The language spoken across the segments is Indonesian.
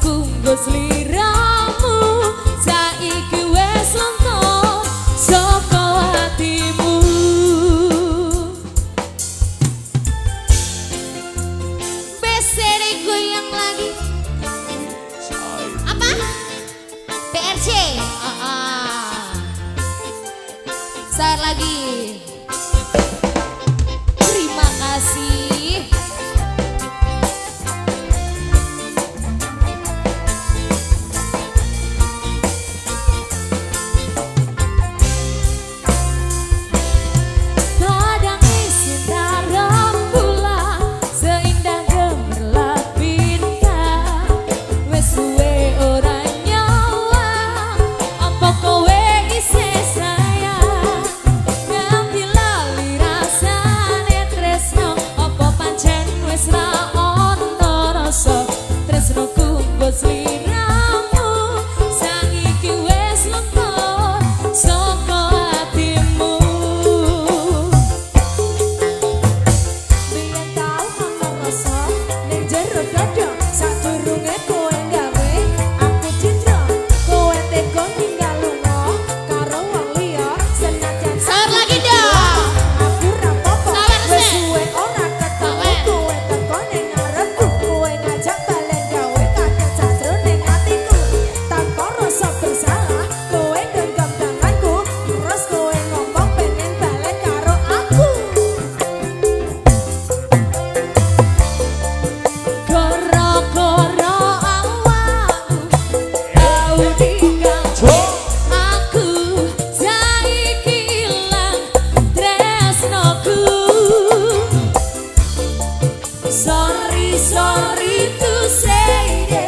tresnoku nggo sliramu saiki luntur saka hatimu lagi. Apa? Ah, ah. Lagi. Apa pancen Sorry, sorry to say that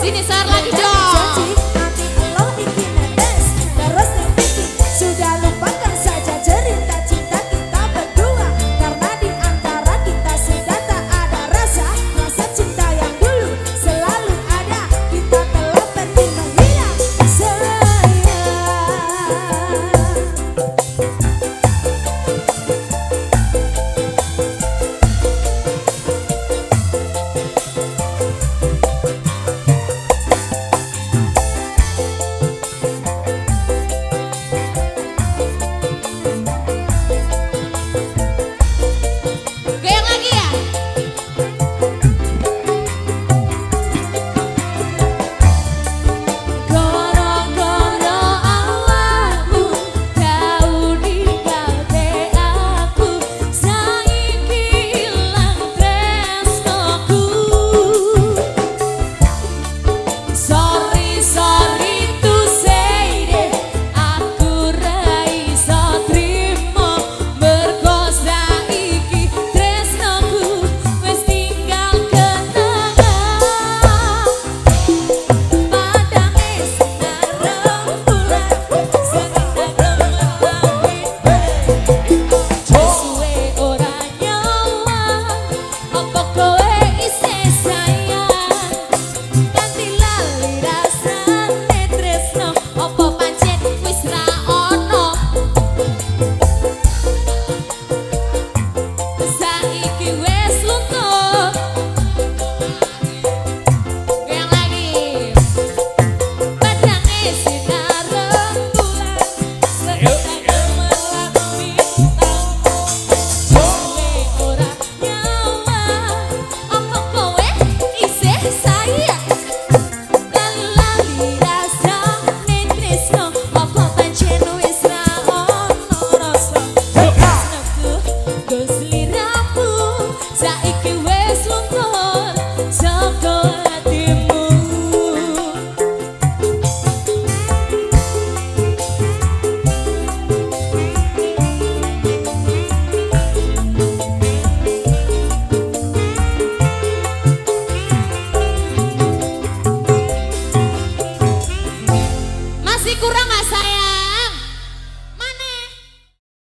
Sini Sarlan hijau. realidad.